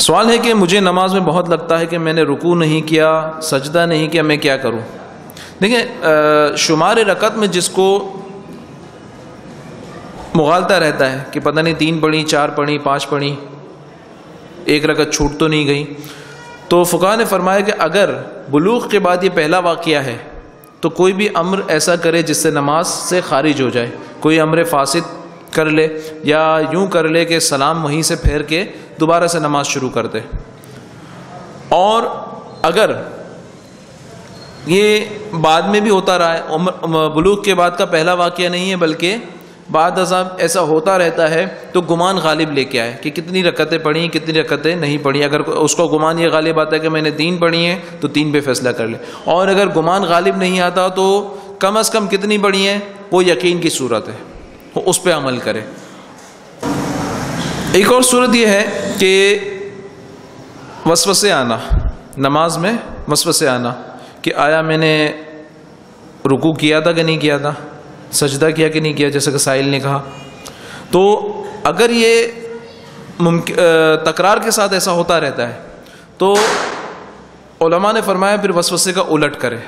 سوال ہے کہ مجھے نماز میں بہت لگتا ہے کہ میں نے رکو نہیں کیا، سجدہ نہیں کیا، میں کیا کروں؟ دیکھیں شمار رکعت میں جس کو مغالتا رہتا ہے کہ پتہ نہیں تین پڑھی، چار پڑھی، پانچ پڑھی، ایک رکعت چھوٹ تو نہیں گئی، تو فقہ نے فرمایا کہ اگر بلوغ کے بعد یہ پہلا واقعہ ہے تو کوئی بھی امر ایسا کرے جس سے نماز سے خارج ہو جائے، کوئی امر فاسد کر لے یا یوں کر لے کہ سلام وہیں سے پھیر کے دوبارہ سے نماز شروع کر دے۔ اور اگر یہ بعد میں بھی ہوتا رہا ہے بلوغ کے بعد کا پہلا واقعہ نہیں ہے، بلکہ بعد ازاب ایسا ہوتا رہتا ہے تو گمان غالب لے کے آئے کہ کتنی رکتیں پڑھی کتنی رکتیں نہیں پڑھی اگر اس کو گمان یہ غالب آتا ہے کہ میں نے تین پڑھی ہیں تو تین پہ فیصلہ کر لے۔ اور اگر گمان غالب نہیں آتا تو کم از کم کتنی پڑھی ہیں، وہ یقین کی صورت ہے۔ وہ اس پہ عمل کرے۔ ایک اور صورت یہ ہے کہ وسوسے آنا، نماز میں وسوسے آنا کہ آیا میں نے رکو کیا تھا کہ نہیں کیا تھا، سجدہ کیا کہ نہیں کیا، جیسے کہ سائل نے کہا۔ تو اگر یہ تکرار کے ساتھ ایسا ہوتا رہتا ہے تو علماء نے فرمایا پھر وسوسے کا الٹ کرے۔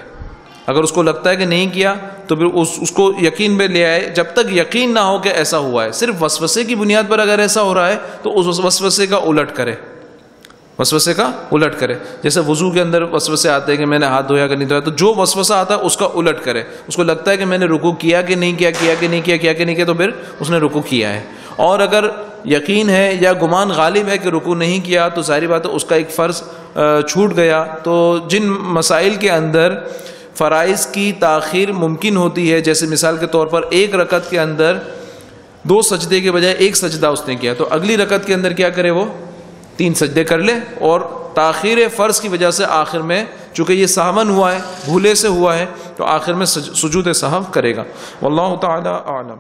اگر اس کو لگتا ہے کہ نہیں کیا، تو پھر اس اس کو یقین میں لے آئے۔ جب تک یقین نہ ہو کہ ایسا ہوا ہے، صرف وسوسے کی بنیاد پر اگر ایسا ہو رہا ہے، تو اس وسوسے کا الٹ کرے۔ وسوسے کا الٹ کرے۔ جیسے وضو کے اندر وسوسے آتے ہیں کہ میں نے ہاتھ دھویا کہ نہیں دھویا، تو جو وسوسہ آتا ہے، اس کا الٹ کرے۔ اس کو لگتا ہے کہ میں نے رکو کیا کہ نہیں کیا کیا کہ نہیں کیا کیا کہ نہیں کیا، تو پھر اس نے رکو کیا ہے۔ اور اگر یقین ہے یا گمان غالب ہے کہ رکو نہیں کیا، تو ظاہری بات ہے اس کا ایک فرض چھوٹ گیا۔ تو جن مسائل کے اندر فرائض کی تاخیر ممکن ہوتی ہے، جیسے مثال کے طور پر ایک رکعت کے اندر دو سجدے کے بجائے ایک سجدہ اس نے کیا، تو اگلی رکعت کے اندر کیا کرے وہ؟ تین سجدے کر لے اور تاخیر فرض کی وجہ سے آخر میں چونکہ یہ سہون ہوا ہے، بھولے سے ہوا ہے، تو آخر میں سجود صحف کرے گا۔ واللہ تعالی عالم